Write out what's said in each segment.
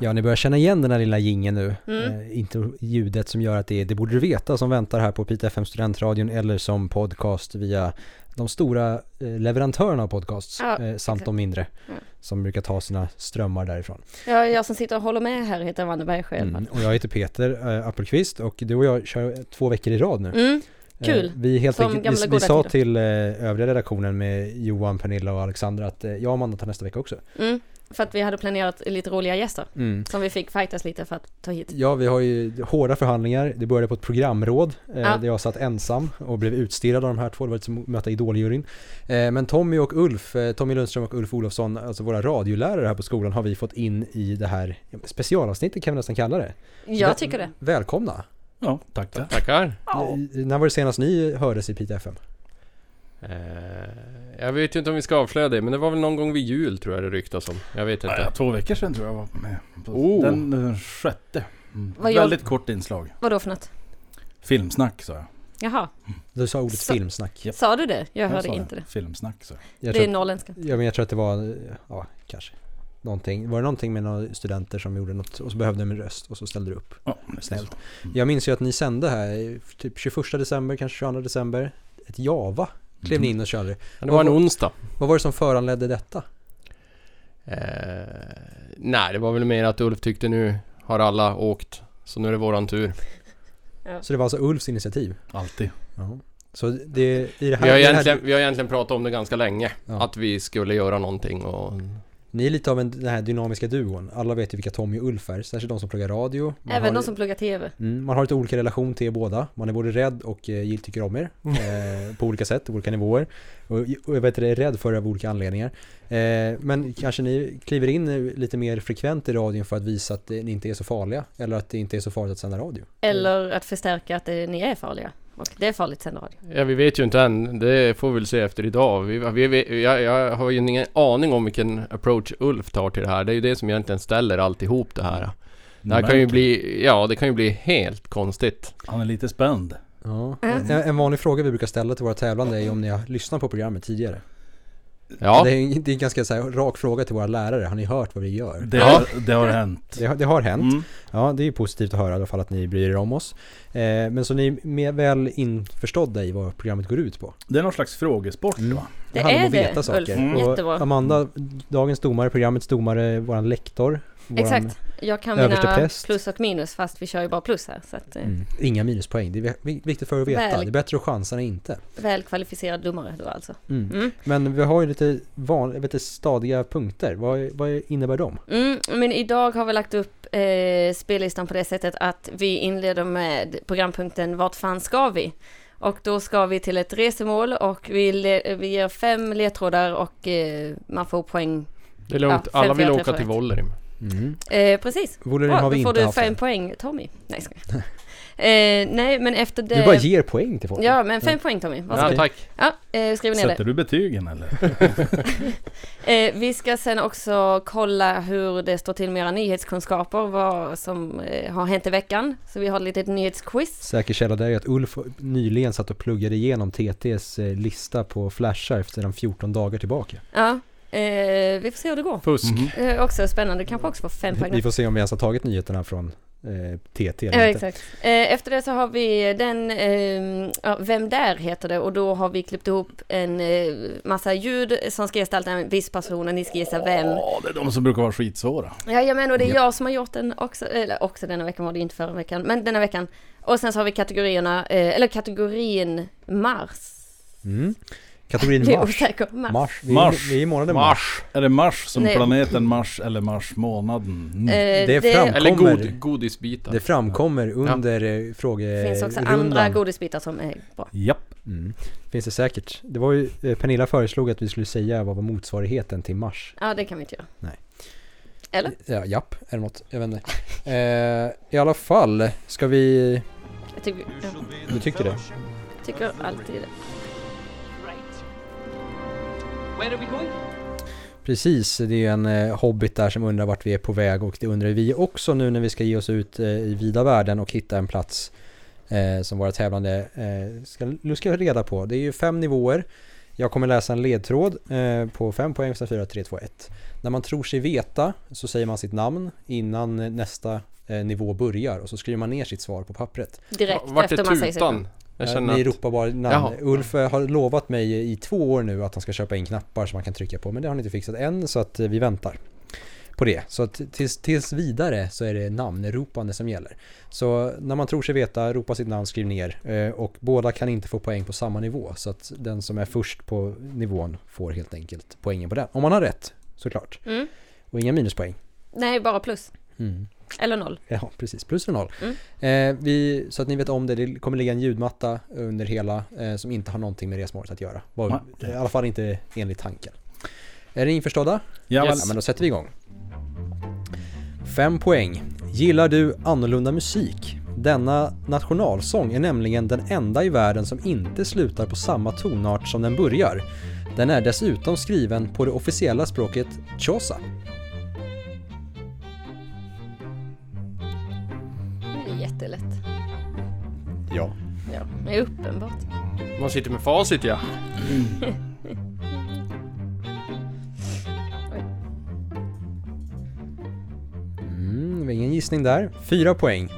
Ja, ni börjar känna igen den här lilla gingen nu. Mm. Eh, inte ljudet som gör att det är Det borde du veta som väntar här på Pita FM Studentradion eller som podcast via de stora eh, leverantörerna av podcasts Ja, eh, samt exakt. de mindre Ja. som brukar ta sina strömmar därifrån. Ja, jag som sitter och håller med här heter Wanneberg själv. Mm. Och jag heter Peter eh, Appelqvist och du och jag kör två veckor i rad nu. Mm, kul. Vi helt enkelt, vi, vi sa tider. till övriga redaktionen med Johan, Pernilla och Alexandra att jag och Amanda tar nästa vecka också. Mm, för att vi hade planerat lite roliga gäster. Mm. Som vi fick fightas lite för att ta hit. Ja, vi har ju hårda förhandlingar. Det började på ett programråd eh, Ja. där jag satt ensam och blev utstirrad av de här två. Det var som att möta idoljuryn. Eh, men Tommy och Ulf, eh, Tommy Lundström och Ulf Olofsson, alltså våra radiolärare här på skolan har vi fått in i det här specialavsnittet kan vi nästan kalla det. Jag tycker det. Välkomna! Ja, tackar. Tackar. Eh, När var det senast ni hördes i Piteå FM? Eh, jag vet ju inte om vi ska avslöja det, men det var väl någon gång vid jul tror jag det ryktas om. Jag vet inte. Ja, två veckor sedan tror jag var med. På Oh. Den, den sjätte. Mm. Vad jag- Väldigt kort inslag. Vad då för något? Filmsnack sa jag. Jaha, Du sa ordet Så- filmsnack. Japp. sa du det? Jag Jag hörde sa inte det. Filmsnack sa jag. Det är tror, norrländska. ja, men jag tror att det var, ja kanske. Någonting, var det någonting med några studenter som gjorde något och så behövde de en röst och så ställde du upp? Ja, det Snällt. så. Mm. Jag minns ju att ni sände här typ 21 december, kanske 22 december. Ett Java klev ni in och körde. Det var en onsdag. Vad var det som föranledde detta? Eh, nej, det var väl mer att Ulf tyckte nu har alla åkt. Så nu är det våran tur. Så det var alltså Ulfs initiativ? Alltid. Ja. Så det, i det här... Vi har, här- egentligen, vi har egentligen pratat om det ganska länge. Ja. Att vi skulle göra någonting och... Ni är lite av en, den här dynamiska duon. Alla vet ju vilka Tommy och Ulf är, särskilt de som pluggar radio. Man Även har, de som pluggar TV. mm, man har lite olika relation till er båda. Man är både rädd och eh, gill tycker om er. Eh, på olika sätt, olika nivåer. Och, och jag vet är rädd för er av olika anledningar. Eh, men kanske ni kliver in eh, lite mer frekvent i radion för att visa att eh, ni inte är så farliga. Eller att det inte är så farligt att sända radio. Eller att förstärka att eh, ni är farliga. Och det är farligt att sända radio. Ja, vi vet ju inte än. Det får vi väl se efter idag. Vi, vi, vi, jag, jag har ju ingen aning om vilken approach Ulf tar till det här. Det är ju det som egentligen ställer alltihop det här. Det här kan ju bli... Ja, det kan ju bli helt konstigt. Han är lite spänd. Ja. Mm. En, en vanlig fråga vi brukar ställa till våra tävlande är om ni har lyssnat på programmet tidigare. Ja. Det, är, en- det är en ganska så här, rak fråga till våra lärare. Har ni hört vad vi gör? Det, Ja. har, det har hänt. Det, har- det har hänt. Mm. Ja, det är positivt att höra i alla fall att ni bryr er om oss. Eh, men så ni är mer väl införstådda i vad programmet går ut på. Det är någon slags frågesport Mm. va? Det handlar om är att det, veta saker. Ulf. Mm. Och Jättebra. Amanda, dagens domare, programmets domare, våran lektor. Våran, Exakt. Jag kan mina plus och minus fast vi kör ju bara plus här. Så att, eh, Mm, inga minuspoäng, det är vi- viktigt för att veta. Väl. Det är bättre att chansa än inte. väl kvalificerad domare då alltså. Mm. Mm. Men vi har ju lite van, inte, stadiga punkter. Vad, vad innebär de? Mm, men idag har vi lagt upp eh, spellistan på det sättet att vi inleder med programpunkten Vart fan ska vi? Och då ska vi till ett resemål och vi, le- vi ger fem ledtrådar och eh, man får poäng. Det är lugnt. Ja, Alla vill åka till rätt. Vollerim. Mm. Eh, precis. Bra, har vi då får inte du haft fem än. poäng Tommy. Nej, ska jag. eh, Nej, men efter det... Du bara ger poäng till folk. Ja, men fem poäng Tommy. Ja, tack. Ja, eh, skriv ner Sätter det. du betygen eller? Eh, vi ska sen också kolla hur det står till med era nyhetskunskaper, vad som eh, har hänt i veckan. Så vi har ett litet nyhetsquiz. Säker källa där är att Ulf nyligen satt och pluggade igenom TTs eh, lista på flashar sedan 14 dagar tillbaka. Ja, eh, vi får se hur det går. Fusk. Mhm. Eh, också spännande, kanske också får fem poäng. Vi får se om vi ens har tagit nyheterna från eh, TT Ja, eller inte. exakt. Eh, efter det så har vi den, eh, ja, Vem där heter det och då har vi klippt ihop en eh, massa ljud som ska gestalta en viss person och ni ska gissa vem. Ja, det är de som brukar vara skitsvåra. Jajamän, och det är Ja. jag som har gjort den också, eller också denna veckan var det inte förra veckan, men denna veckan. Och sen så har vi kategorierna, eh, eller kategorin Mars. Mm. Kategorin Jag är Mars. osäker. Mars. Mars. Vi, Mars. vi är i månaden Mars. Mars. Är det Mars som Nej. planeten Mars eller Mars-månaden? Mm. Eh, Det är fram- Eller god, godisbitar. Det framkommer under ja. frågerundan. finns också andra godisbitar som är bra. Japp. Mm. Finns det säkert. Det var ju, eh, Pernilla föreslog att vi skulle säga vad var motsvarigheten till Mars. Ja, det kan vi inte göra. Eller? Ja, japp, är det något? Jag vet inte. Eh, I alla fall, ska vi... Jag tycker, ja, Du tycker det? tycker alltid det. Precis, det är en eh, hobbit där som undrar vart vi är på väg och det undrar vi också nu när vi ska ge oss ut eh, i vida världen och hitta en plats eh, som våra tävlande ska luska reda på. Det är ju fem nivåer. Jag kommer läsa en ledtråd på fem poäng, 4, 3, 2, 1. När man tror sig veta så säger man sitt namn innan nästa nivå börjar och så skriver man ner sitt svar på pappret. Direkt Vart efter man säger sitt namn. Jag Eh, känner att... ropar bara namn. Jaha. Ulf eh, har lovat mig i två år nu att han ska köpa in knappar som man kan trycka på men det har han inte fixat än så att eh, vi väntar på det. Så att tills, tills vidare så är det namnropande som gäller. Så när man tror sig veta, ropa sitt namn, skriv ner och båda kan inte få poäng på samma nivå så att den som är först på nivån får helt enkelt poängen på den. Om man har rätt såklart. Mm. Och inga minuspoäng. Nej, bara plus. Mm. Eller noll. Ja, precis. Plus eller noll. Mm. Eh, vi, så att ni vet om det, det kommer ligga en ljudmatta under hela eh, som inte har någonting med resmålet att göra. Var. I alla fall inte enligt tanken. Är ni införstådda? Ja, Yes. Ja, men då sätter vi igång. Fem poäng. Gillar du annorlunda musik? Denna nationalsång är nämligen den enda i världen som inte slutar på samma tonart som den börjar. Den är dessutom skriven på det officiella språket Xhosa. Ja. Ja, det är uppenbart. Man sitter med facit ja. Mm, ingen gissning där. Fyra poäng.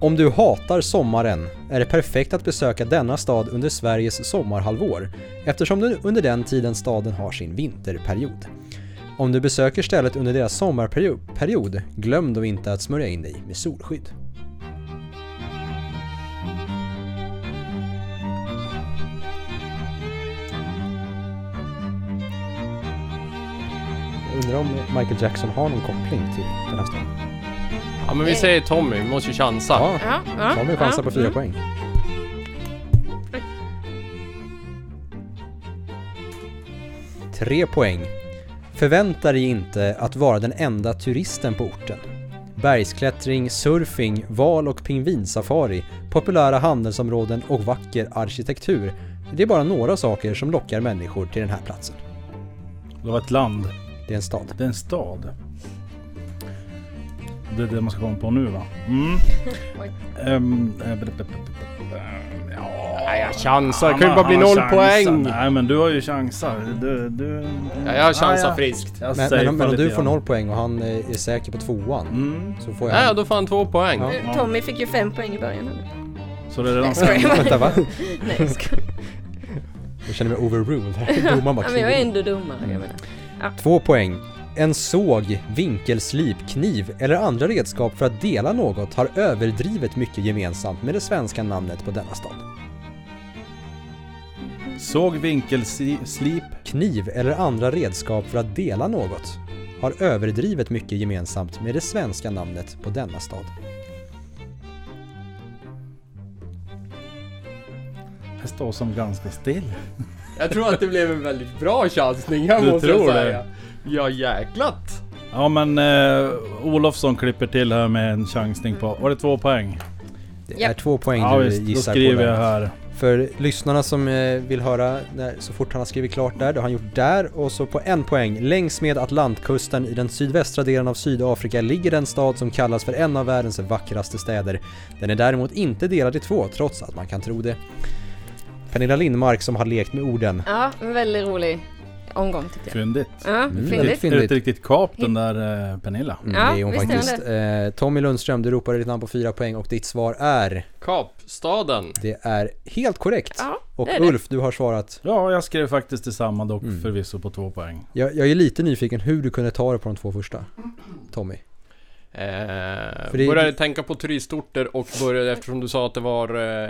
Om du hatar sommaren är det perfekt att besöka denna stad under Sveriges sommarhalvår eftersom du under den tiden staden har sin vinterperiod. Om du besöker stället under deras sommarperiod, period, glöm då inte att smörja in dig med solskydd. Undrar om Michael Jackson har någon koppling till den här staden. Ja men vi säger Tommy, vi måste ju chansa. Ja, Ja, ja. Tommy chansar ja. på fyra Mm. poäng. Tre poäng. Förvänta dig inte att vara den enda turisten på orten. Bergsklättring, surfing, val och pingvinsafari, populära handelsområden och vacker arkitektur. Det är bara några saker som lockar människor till den här platsen. Det var ett land. Det är en stad. Det är en stad. Det är det man ska komma på nu va? Mm. B- ja, Nej, jag chansar. Det kan ju bara bli noll poäng. Nej men du har ju chansar. Du, du... Ja, jag chansar Ja, ja. friskt. Jag Men, men, men om du får noll poäng och han är säker på tvåan Mm. så får jag... Ja, ja, då får han två poäng. Ja. Tommy fick ju fem poäng i början. Så det är redan Nej. Vänta va? Nej, jag skojar. Jag känner mig overruled. Domaren bara Ja, men jag är ändå domare, jag menar. Två poäng. En såg, vinkelslip, kniv eller andra redskap för att dela något har överdrivet mycket gemensamt med det svenska namnet på denna stad. Såg vinkelslip. Kniv eller andra redskap för att dela något har överdrivet mycket gemensamt med det svenska namnet på denna stad. Jag står som ganska still. Jag tror att det blev en väldigt bra chansning, jag Du måste tror jag det? säga. Ja, jäklat. Ja men eh, Olofsson klipper till här med en chansning på, var det två poäng? Det är två poäng Ja du visst, då gissar på skriver jag där. här. För lyssnarna som eh, vill höra när, så fort han har skrivit klart där, det har han gjort där och så på en poäng. Längs med Atlantkusten i den sydvästra delen av Sydafrika ligger den stad som kallas för en av världens vackraste städer. Den är däremot inte delad i två, trots att man kan tro det. Pernilla Lindmark som har lekt med orden. Ja, en väldigt rolig omgång tyckte jag. Fyndigt. Ja, Mm, fyndigt. fyndigt. ett riktigt kap den där eh, Pernilla? Mm, Ja, det är hon visst är faktiskt. Eh, Tommy Lundström, du ropade ditt namn på fyra poäng och ditt svar är... Kapstaden. Det är helt korrekt. Ja, och det är det. Ulf, du har svarat. Ja, jag skrev faktiskt detsamma dock Mm. förvisso på två poäng. Jag, jag är lite nyfiken hur du kunde ta det på de två första. Tommy. Eh, det- började tänka på turistorter och började eftersom du sa att det var eh,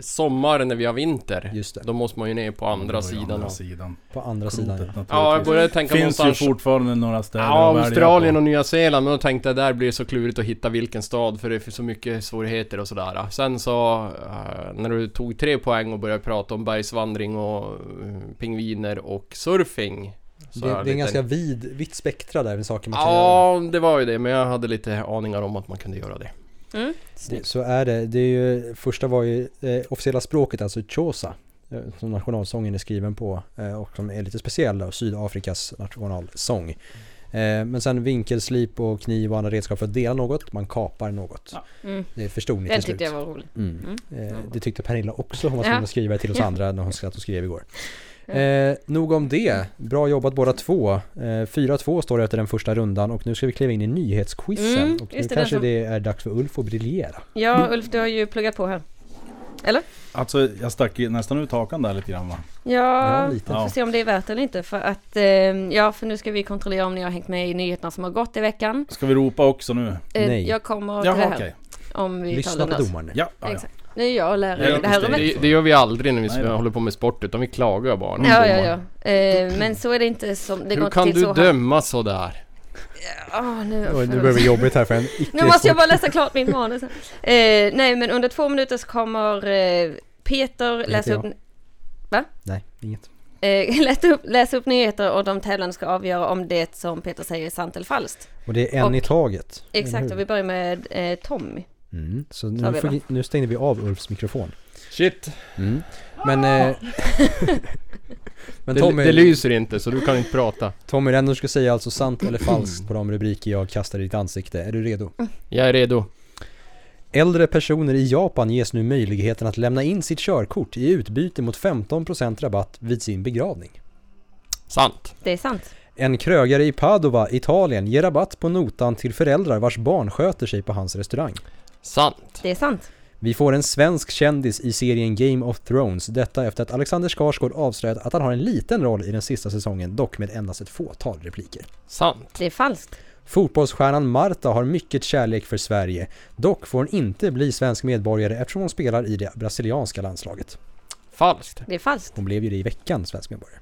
sommar när vi har vinter. Just det. Då måste man ju ner på andra ju sidan. Andra sidan. På andra sidan. Ja. naturligtvis. Ja, jag började tänka Finns ju någonstans... fortfarande några städer Ja, att Australien på. och Nya Zeeland, men då tänkte jag där blir det så klurigt att hitta vilken stad för det är så mycket svårigheter och sådär. Sen så, eh, när du tog tre poäng och började prata om bergsvandring och eh, pingviner och surfing Så Det, det är en ganska vid, vitt spektra där med saker man kan göra. Ja, det var ju det. Men jag hade lite aningar om att man kunde göra det. Mm. Det, så är det. det är ju, första var ju eh, officiella språket, alltså Xhosa. eh, Som nationalsången är skriven på eh, och som är lite speciell då, Sydafrikas nationalsång. Eh, men sen vinkelslip och kniv och andra redskap för att dela något, man kapar något. Ja. Mm. Det förstod ni Den till slut. tyckte jag var rolig. Mm. Mm. Det tyckte Pernilla också, hon var Ja. tvungen att skriva det till oss Ja. andra när hon skrev igår. Eh, nog om det. Bra jobbat båda två. Eh, 4-2 står det efter den första rundan och nu ska vi kliva in i nyhetsquizen. Mm, och nu det, kanske det är dags för Ulf att briljera. Ja, Ulf, du har ju pluggat på här. Alltså jag stack i- nästan ut hakan där lite grann va? Ja, Ja, lite. får se om det är värt eller inte. För att, eh, ja, för nu ska vi kontrollera om ni har hängt med i nyheterna som har gått i veckan. Ska vi ropa också nu? Eh, Nej. Jag kommer till det Jaha här. okej. Om vi Lyssna på domaren nu. Ja, ja, ja. Exakt. Nu är jag lärare Ja, i det här rummet. Det, det gör vi aldrig när vi Nej håller på med sport, utan vi klagar bara. Ja, ja, ja. Eh, men så är det inte som, det går Hur inte kan till du så här. döma sådär? Ah, nu, Oj, nu börjar det jobbigt här för en icke Nu måste jag bara läsa klart min manus. Eh, nej, men under två minuter så kommer eh, Peter läsa upp, Nej, inget. eh, läsa, upp, läsa upp nyheter och de tävlande ska avgöra om det som Peter säger är sant eller falskt. Och det är en Och- i taget. Exakt, och vi börjar med eh, Tommy. Mm, så nu, vi får nu stänger vi av Ulfs mikrofon. Shit! Mm. Men, eh, men Det, Tommy, det lyser inte, så du kan inte prata. Tommy, det du ska säga alltså sant eller falskt på de rubriker jag kastar i ditt ansikte. Är du redo? Jag är redo. Äldre personer i Japan ges nu möjligheten att lämna in sitt körkort i utbyte mot 15% rabatt vid sin begravning. Sant. Det är sant. En krögare i Padova, Italien, ger rabatt på notan till föräldrar vars barn sköter sig på hans restaurang. Sant. Det är sant. Vi får en svensk kändis i serien Game of Thrones, detta efter att Alexander Skarsgård avslöjat att han har en liten roll i den sista säsongen, dock med endast ett fåtal repliker. Sant. Det är falskt. Fotbollsstjärnan Marta har mycket kärlek för Sverige, dock får hon inte bli svensk medborgare eftersom hon spelar i det brasilianska landslaget. Falskt. Det är falskt. Hon blev ju det i veckan, svensk medborgare.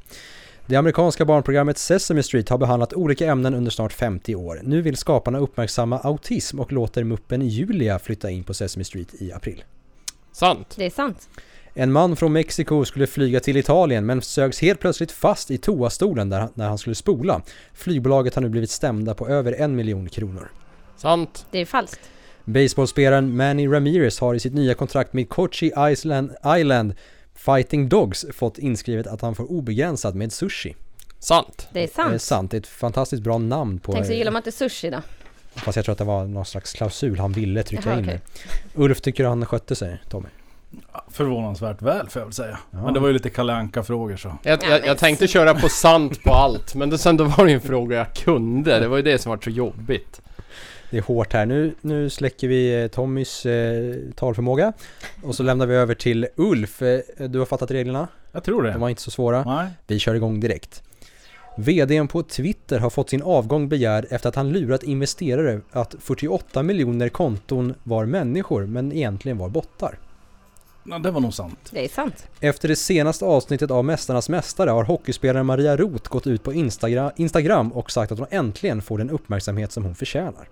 Det amerikanska barnprogrammet Sesame Street har behandlat olika ämnen under snart 50 år. Nu vill skaparna uppmärksamma autism och låter muppen Julia flytta in på Sesame Street i april. Sant. Det är sant. En man från Mexiko skulle flyga till Italien men sögs helt plötsligt fast i toastolen där när han skulle spola. Flygbolaget har nu blivit stämda på över en miljon kronor. Sant. Det är falskt. Baseballspelaren Manny Ramirez har i sitt nya kontrakt med Kochi Island, Island Fighting Dogs fått inskrivet att han får obegränsat med sushi. Sant. Det är Det är sant. sant, det är ett fantastiskt bra namn på... Tänk så gillar man inte sushi då. Fast jag tror att det var någon slags klausul han ville trycka Jaha, in. okej. Ulf tycker han skötte sig, Tommy. Förvånansvärt väl får jag väl säga. Ja. Men det var ju lite Kalle Anka-frågor så. Jag, jag, jag tänkte köra på sant på allt, men det, sen då var det ju en fråga jag kunde. Det var ju det som var så jobbigt. Det är hårt här. Nu, nu släcker vi eh, Tommys eh, talförmåga. Och så lämnar vi över till Ulf. Eh, Du har fattat reglerna? Jag tror det. De var inte så svåra. Nej. Vi kör igång direkt. VDn på Twitter har fått sin avgång begärd efter att han lurat investerare att 48 miljoner konton var människor men egentligen var bottar. Ja, det var nog sant. Det är sant. Efter det senaste avsnittet av Mästarnas Mästare har hockeyspelaren Maria Roth gått ut på Instagra- Instagram och sagt att hon äntligen får den uppmärksamhet som hon förtjänar.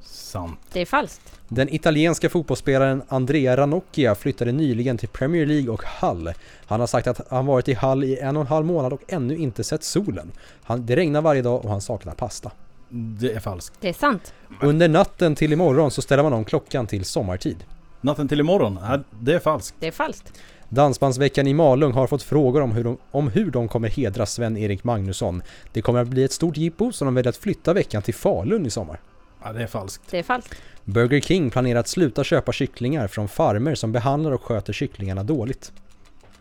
Sant. Det är falskt. Den italienska fotbollsspelaren Andrea Ranocchia flyttade nyligen till Premier League och Hull. Han har sagt att han varit i Hull i en och en halv månad och ännu inte sett solen. Han, det regnar varje dag och han saknar pasta. Det är falskt. Det är sant. Under natten till imorgon så ställer man om klockan till sommartid. Natten till imorgon. Det är falskt. Det är falskt. Dansbandsveckan i Malung har fått frågor om hur de, om hur de kommer hedra Sven-Erik Magnusson. Det kommer att bli ett stort jippo så de väljer att flytta veckan till Falun i sommar. Ja, det är falskt. Det är falskt. Burger King planerar att sluta köpa kycklingar från farmer som behandlar och sköter kycklingarna dåligt.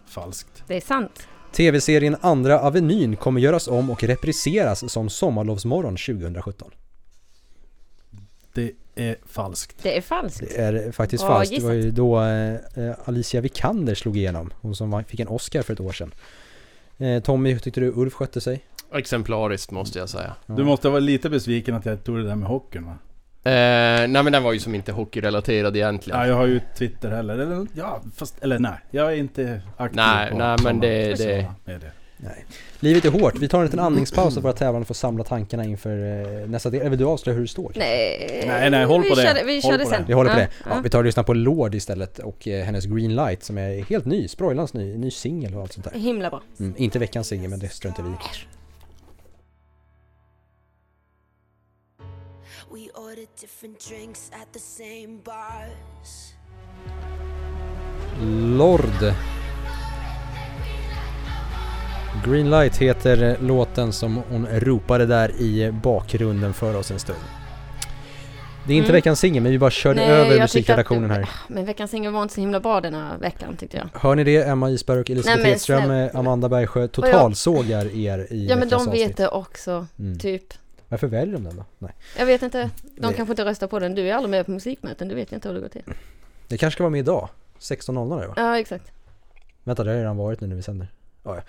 Falskt. Det är sant. TV-serien Andra Avenyn kommer göras om och repriseras som Sommarlovsmorgon 2017. Det är falskt. Det är falskt. Det är faktiskt Ja, falskt. Det var ju då eh, Alicia Vikander slog igenom. Hon som fick en Oscar för ett år sedan. Eh, Tommy, hur tyckte du Ulf skötte sig? Exemplariskt måste jag säga. Ja. Du måste vara lite besviken att jag tog det där med hockeyn va? Eh, nej men den var ju som inte hockeyrelaterad egentligen. Ja, jag har ju Twitter heller. Eller, ja, fast, eller nej. Jag är inte aktiv Nej, på nej, men det- det- medier. Nej. Livet är hårt. Vi tar en liten andningspaus så att våra tävlande får samla tankarna inför eh, nästa del. Eller vill du avslöja hur det står? Nej, Nej, nej, håll vi på det. Körde, vi Håll körde på sen. det. Vi håller på Ja, det. Ja, vi tar och lyssnar på Lord istället och eh, hennes Green Light som är helt ny. Sproilans ny, ny singel och allt sånt där. Himla bra. Mm, inte veckans singel men det struntar vi i. We ordered different drinks at the same bars. Lord. Greenlight heter låten som hon ropade där i bakgrunden för oss en stund. Det är inte Mm. veckans singel men vi bara körde Nej, över musikredaktionen här. Men veckans singel var inte så himla bra den här veckan tyckte jag. Hör ni det? Emma Isberg och Elisabeth Nej, snälla. eh, Amanda Bergsjö totalsågar er i Ja men de avsnitt. vet det också, Mm. typ. Varför väljer de den då? Nej. Jag vet inte, de kanske inte röstar på den. Du är aldrig med på musikmöten, du vet inte hur det går till. Det kanske ska vara med idag. 16.00 är det va? Ja exakt. Vänta, det har redan varit nu när vi sänder. Ja, ja.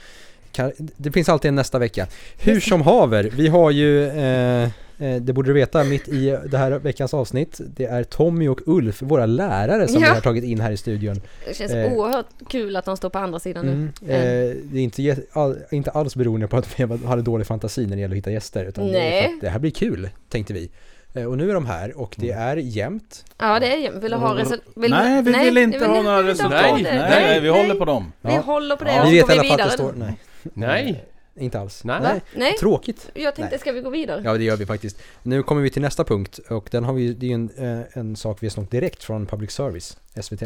Det finns alltid en nästa vecka. Hur som haver, vi har ju, eh, eh, det borde du veta, mitt i det här veckans avsnitt, det är Tommy och Ulf, våra lärare som Ja. vi har tagit in här i studion. Det känns Eh. oerhört kul att de står på andra sidan Mm, nu. eh, det är inte, all, inte alls beroende på att vi hade dålig fantasi när det gäller att hitta gäster, utan det, Nej. att det här blir kul, tänkte vi. Eh, och nu är de här och det är jämnt. Ja det är jämnt. Vill du ha resultat? Nej, vi vill inte ha några resultat. Nej, nej, vi håller på dem. Vi håller på det Ja. och Vi så vet går i vi alla fall att vidare. det står, nej. Nej. Inte alls. Nej. Va? Nej. Tråkigt. Jag tänkte, Nej. ska vi gå vidare? Ja det gör vi faktiskt. Nu kommer vi till nästa punkt och den har vi, det är en, eh, en sak vi har snott direkt från Public Service, SVT.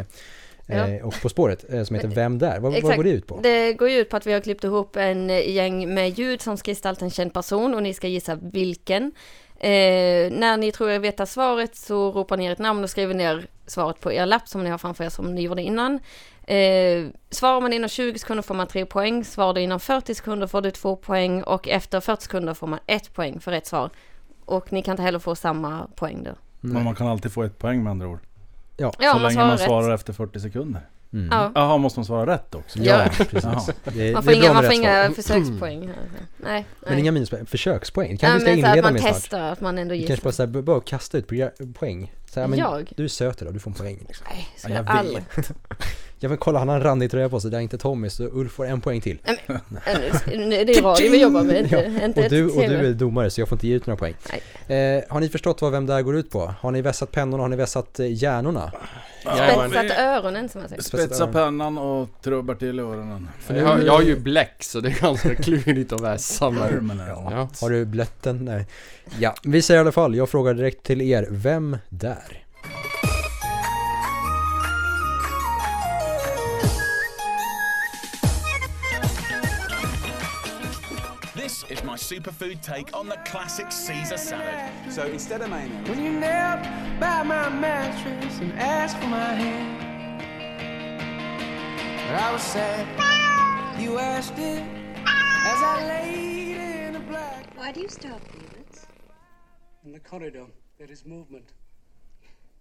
Ja. Eh, och På spåret som heter Vem där? Vad, vad går det ut på? Det går ju ut på att vi har klippt ihop en eh, gäng med ljud som ska gestalta en känd person och ni ska gissa vilken. Eh, när ni tror er veta svaret så ropar ni ert namn och skriver ner svaret på er lapp som ni har framför er som ni gjorde innan. Eh, svarar man inom 20 sekunder får man 3 poäng, svarar du inom 40 sekunder får du 2 poäng och efter 40 sekunder får man 1 poäng för rätt svar. Och ni kan inte heller få samma poäng då. Men man kan alltid få ett poäng med andra ord. Ja, Ja, så man länge svarar man rätt. svarar efter 40 sekunder. Mm. Ja. Jaha, måste man svara rätt också? Ja, precis. Det, Man det får inga, man med får inga försökspoäng. här. Nej, Men nej. inga minuspoäng, försökspoäng. Kan Ja, vi ska men så att inleda man med snart? testar, att man ändå gissar. kanske bara så här, bara kasta ut poäng. Så här, men Jag? Du är söt idag, du får en poäng. Liksom. Nej, så ja, jag aldrig. Ja men kolla, han har en randig tröja på sig, det är inte Tommy, så Ulf får en poäng till. Nej, men, det är radio vi jobbar med, inte, Ja, inte och, du, och du är domare så jag får inte ge ut några poäng. Eh, har ni förstått vad Vem där går ut på? Har ni vässat pennorna? Har ni vässat eh, hjärnorna? Spetsat öronen som man säger. Spetsa pennan och trubbar till öronen. För jag, har- jag har ju bläck så det är ganska klurigt att vässa. Ja. Har du blött den? Nej. Ja, vi säger i alla fall, jag frågar direkt till er, vem där? Superfood take on the classic Caesar salad. So instead of mayonnaise, When you knelt by my mattress and asked for my hand, I was sad. You asked it as I laid in the black. Why do you stop, Felix? In the corridor, there is movement.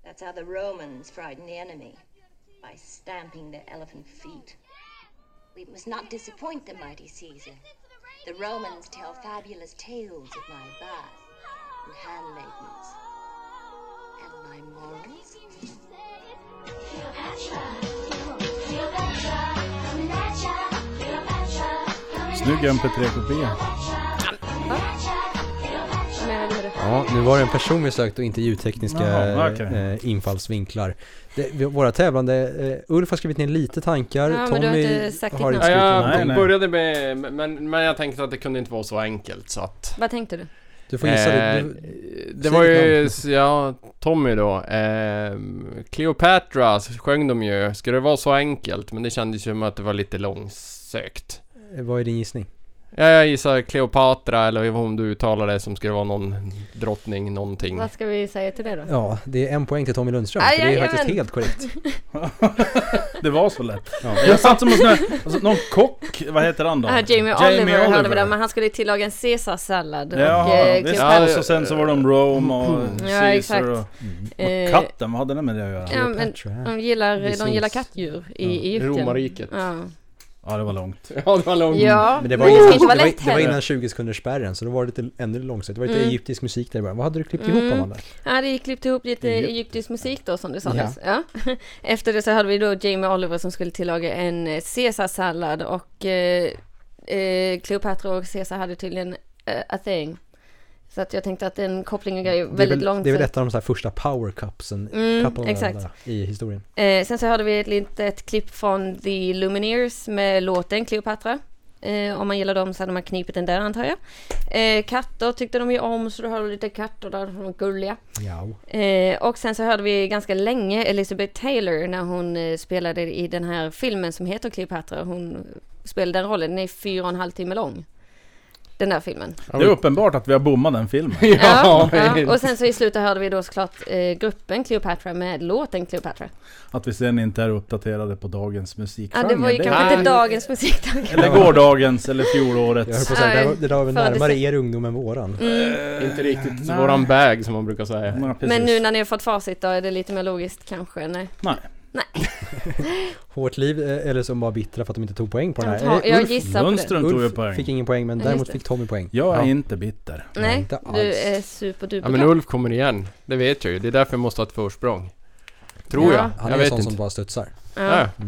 That's how the Romans frighten the enemy, by stamping their elephant feet. We must not disappoint the mighty Caesar. The Romans tell fabulous tales of my bath and handmaidens. And my morals? Snygg MP3-kopia. Ja, nu var det en person vi sökte och inte ljudtekniska Jaha, okej. eh, infallsvinklar. Det, våra tävlande, eh, Ulf har skrivit ner lite tankar, Ja, Tommy har inte sagt har ditt inte namn. skrivit Ja, någonting. jag nej. började med, men, men jag tänkte att det kunde inte vara så enkelt så att... Vad tänkte du? Du får gissa, Eh, du, du, det var ju, namn. ja, Tommy då. Eh, Cleopatra sjöng de ju. Ska det vara så enkelt? Men det kändes ju som att det var lite långsökt. Eh, Vad är din gissning? Ja, jag gissar Cleopatra eller om du uttalar det som skulle vara någon drottning någonting. Vad ska vi säga till det då? Ja, det är en poäng till Tommy Lundström, Aj, för det är aj, faktiskt jajamän. helt korrekt. Det var så lätt. Ja. Jag satt som en sån här, alltså, någon kock, vad heter han då? Ah, Jamie, Oliver, hörde vi där, men han skulle tillaga en caesarsallad Ja, och eh, visst. Cleopatra- och sen så var de Rome och Ja, Caesar exakt. och... Eh, Och katten, vad hade det med det att göra? Ja, men de gillar, de gillar kattdjur i Ja. Egypten. Romarriket. Ja. Ja, det var långt. Ja, det var långt. Ja, Men det var, innan, det var, det var innan 20 sekunders spärren så då var det lite ännu långsamt. Det var lite Mm. egyptisk musik där i början. Vad hade du klippt Mm. ihop Amanda? Ja, det klippt ihop lite Egypt. egyptisk musik då som du sa Ja. nyss. Ja. Efter det så hade vi då Jamie Oliver som skulle tillaga en eh, caesarsallad och eh, eh, Cleopatra och Caesar hade tydligen eh, a thing. Så att jag tänkte att den kopplingen är Det är, väldigt väl, långt. det är väl ett av de så här första power cupsen Mm, i historien. Eh, sen så hörde vi ett litet klipp från The Lumineers med låten Cleopatra. Eh, om man gillar dem så hade man knipit den där antar jag. Eh, katter tyckte de ju om så du hörde lite katter där, de var gulliga. Ja. Eh, och sen så hörde vi ganska länge Elizabeth Taylor när hon eh, spelade i den här filmen som heter Cleopatra. Hon spelade den rollen, den är fyra och en halv timme lång. Den där filmen. Det är uppenbart att vi har bommat den filmen. Ja, ja. Och sen så i slutet hörde vi då såklart eh, gruppen Cleopatra med låten Cleopatra. Att vi sen inte är uppdaterade på dagens Ja, musikgenre. det var ju kanske inte dagens musikdag. Eller gårdagens eller fjolårets. Jag säga, det var- det var väl närmare det- er ungdom än våran. Mm. Inte riktigt nej. våran bag som man brukar säga. Ja, precis. Men nu när ni har fått facit då är det lite mer logiskt kanske? Nej. Nej. Nej. Hårt liv eh, eller som var bittra för att de inte tog poäng på den Jag här. tar- Eller jag Ulf- gissar på det. Lundström tog ju Ulf poäng. fick ingen poäng men däremot fick Tommy poäng. Jag är Ja. inte bitter. Nej, inte du är superduper Ja men. Ulf kommer igen. Det vet jag ju. Det är därför jag måste ha ett försprång. Tror Ja. jag. Han jag är en sån inte. som bara studsar. Ja. Ja.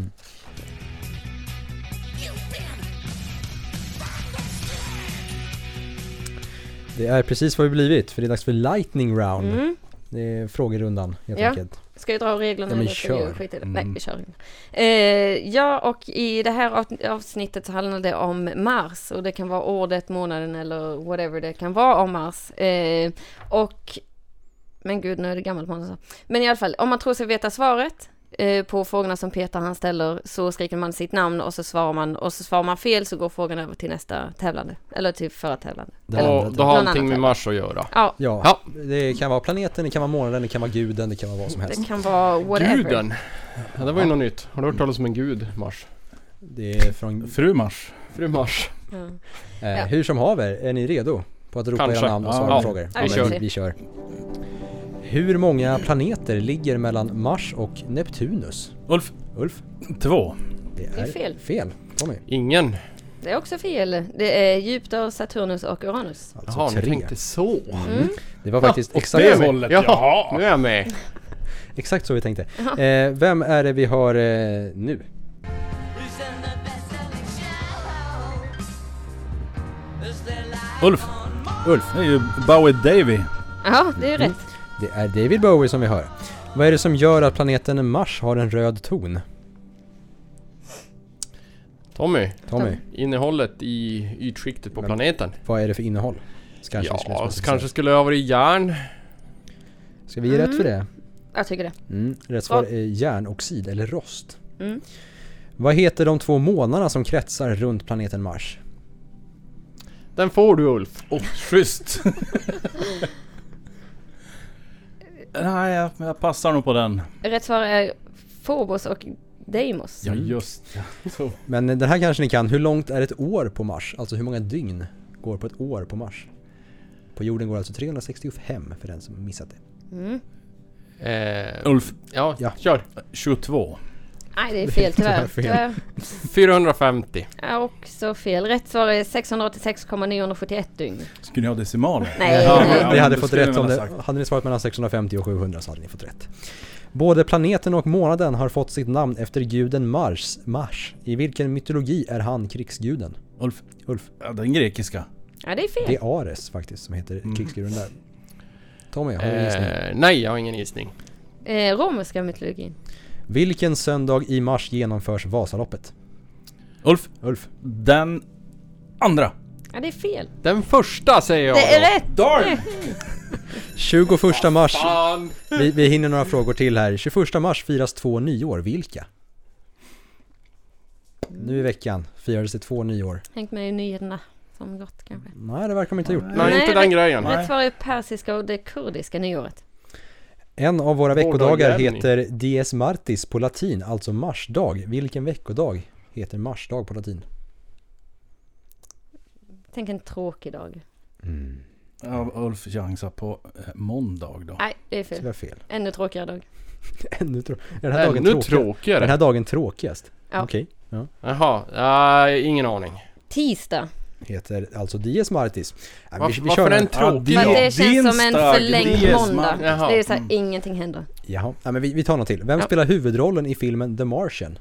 Det är precis vad vi blivit för det är dags för lightning round. Mm. Det är frågerundan helt Ja. enkelt. Ska jag dra reglerna Ja, men kör. skita i det? Mm. Nej, vi kör. Eh, ja, och i det här av- avsnittet så handlar det om Mars och det kan vara året, månaden eller whatever det kan vara om Mars. Eh, och, men gud nu är det gammalt här. Men i alla fall, om man tror sig veta svaret på frågorna som Peter han ställer så skriker man sitt namn och så svarar man och så svarar man fel så går frågan över till nästa tävlande eller till förra tävlande. Eller Och då har allting med. Mars att göra. Ja, Ja, Ja. det kan vara planeten, det kan vara månaden, det kan vara guden, det kan vara vad som helst. det kan vara whatever. Guden. Ja, det var ju något nytt. Har du hört talas om en gud, Mars? Det är från, Fru Mars. Fru Mars. Ja. eh, Ja. hur som haver, är ni redo på att ropa Kanske. era namn och svara Ja. på frågor? Ja, vi men kör. vi, vi kör. Hur många planeter ligger mellan Mars och Neptunus? Ulf. Ulf? Två. Det är fel. Fel. Tommy? Ingen. Det är också fel. Det är Jupiter, Saturnus och Uranus. Alltså Jaha, ni tre. tänkte så. Mm. Det var faktiskt åt exakt, det så, hållet. Ja, Jaha. nu är jag med. exakt så vi tänkte. Eh, vem är det vi har eh, nu? Ulf. Ulf. Det är ju Bowie Davy. Ja, det är rätt. Det är David Bowie som vi hör. Vad är det som gör att planeten Mars har en röd ton? Tommy, Tommy, innehållet i ytskiktet på Men- planeten. vad är det för innehåll? Kanske skulle Ja, specificera. kanske skulle det ha varit järn. Ska vi ge rätt för det? Jag tycker det. Mm. Rätt svar är järnoxid eller rost. Mm. Vad heter de två månarna som kretsar runt planeten Mars? Den får du Ulf. Oh, schysst. Nej, jag, jag passar nog på den. Rätt svar är Phobos och Deimos. Ja, just ja. Så. Men den här kanske ni kan. Hur långt är ett år på Mars? Alltså hur många dygn går på ett år på Mars? På jorden går alltså 365 för den som missat det. Mm. Eh, Ulf. ja, Ja. kör. 22. Nej, det är fel tyvärr. Tyvärr. 450. Ja, också fel. Rätt svar är 686,971 dygn. Skulle ni ha decimaler? Nej, Ja, nej. Ni hade fått rätt om det, hade ni svarat mellan 650 och 700 så hade ni fått rätt. Både planeten och månaden har fått sitt namn efter guden Mars. Mars. I vilken mytologi är han krigsguden? Ulf. Ulf. Ja, den grekiska. Ja, det är fel. Det är Ares faktiskt som heter krigsguden där. Tommy, har du en gissning? Eh, nej, jag har ingen gissning. Eh, romerska mytologin. Vilken söndag i mars genomförs Vasaloppet? Ulf. Ulf. Den andra. Ja, det är fel. Den första säger jag Det är då. rätt! Darn! 21 mars. Fan! Vi, vi hinner några frågor till här. 21 mars firas två nyår. Vilka? Nu i veckan firades det två nyår. Hängt med i nyheterna som gått kanske. Nej, det verkar de inte ha gjort. Nej, inte den grejen. Rätt svar är persiska och det kurdiska nyåret. En av våra Vår veckodagar heter Dies Martis på latin, alltså marsdag. Vilken veckodag heter marsdag på latin? Tänk en tråkig dag. Ja, Ulf chansar på eh, måndag då. Nej, det är Så det fel. var fel. Ännu tråkigare dag. Ännu trå- är den här dagen Ännu tråkigast? tråkigare. Den här dagen tråkigast? Ja. Okej. Ja. Jaha, uh, ingen aning. Tisdag. Heter alltså Dies Martis. Ja, Varför- vi, vi varför kör en en... tråkig dag? det känns som en förlängd måndag. Det är så här, Mm. ingenting händer. Jaha, ja, men vi, vi tar något till. Vem Ja. spelar huvudrollen i filmen The Martian?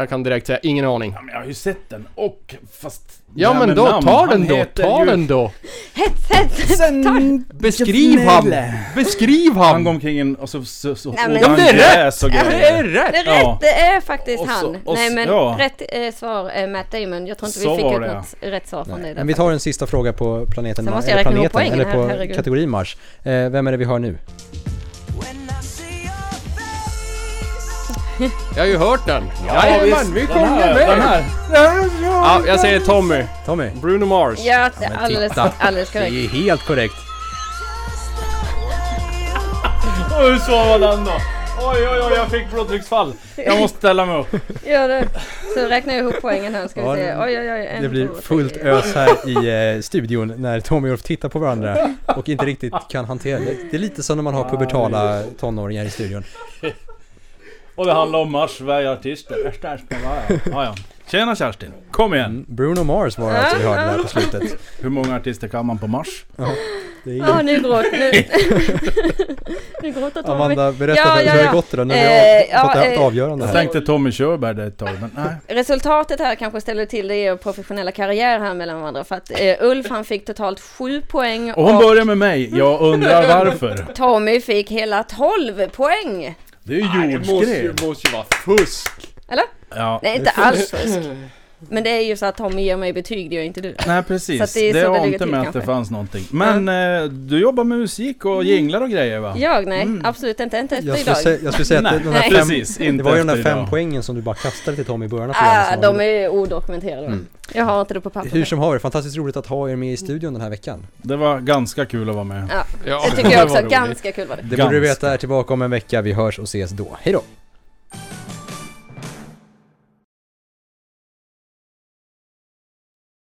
Jag kan direkt säga, ingen aning. Ja, men jag har ju sett den och fast... Ja men då, namn, ta han den då, ta ju- den då! Hets, hets, Sen... Beskriv han! Beskriv Han han! går omkring och så, så, så Nej, men- Ja, han men det är Ja, Det är rätt! Det är rätt, det är faktiskt Och så- han. och Nej så- men ja. rätt eh, svar är Matt Damon. Jag tror inte Så vi fick ut något rätt svar från Nej, det. men vi tar en sista fråga på planeten Sen måste jag planeten, poängen eller på kategorin Mars. Eh, vem är det vi hör nu? Jag har ju hört den! Ja, Jajamän, visst. vi här, med! Den här. Ja, jag säger Tommy. Tommy? Bruno Mars. Ja, det är men alldeles, titta. alldeles Det korrekt. är helt korrekt. Och hur svår var den då? Oj, oj, oj, jag fick blodtrycksfall. Jag måste ställa mig upp. Gör det. Så räknar jag ihop poängen här ska Ja, vi se. Oj, oj, oj. En, Det blir två, tre. fullt ös här i eh, studion när Tommy och Ulf tittar på varandra och inte riktigt kan hantera det. Det är lite som när man har pubertala tonåringar i studion. Och det handlar om Mars, varje artist. Ja, ja. Tjena Kerstin, kom igen. Bruno Mars var det alltså vi hörde där på slutet. Hur många artister kan man på Mars? Ja, det är Ja, nu gråter nu. nu gråter Tommy. Amanda, berätta Ja, hur ja, hur det gått då när vi Eh, har fått ja, ett eh, avgörande Jag här? tänkte Tommy Körberg där ett tag, men nej. Resultatet här kanske ställer till det er professionella karriär här mellan varandra för att eh, Ulf han fick totalt 7 poäng Och hon börjar med mig, jag undrar varför. Tommy fick hela 12 poäng. Det är ju Det måste, jordskred. ju- måste ju vara fusk! Eller? Ja. Nej, inte alls fusk. Men det är ju så att Tommy ger mig betyg, det gör inte du. Nej Så precis, att det är det, så ligger till med att det fanns någonting. Men eh, du jobbar med musik och jinglar och grejer va? Jag? Nej, absolut inte. Inte efter Jag skulle, idag. säga, jag skulle säga att Nej, det, de nej. fem, Precis, det inte var ju de där efter fem idag. poängen som du bara kastade till Tommy i början av programmet. Ah, som de är odokumenterade. Mm. Jag har inte det på papper. Hur som haver, fantastiskt roligt att ha er med i studion den här veckan. Det var ganska kul att vara med. Ja, Ja, det tycker jag också. Ganska kul var det. Det borde du Ganska. veta är tillbaka om en vecka. Vi hörs och ses då. Hej då!